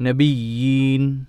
نبيين.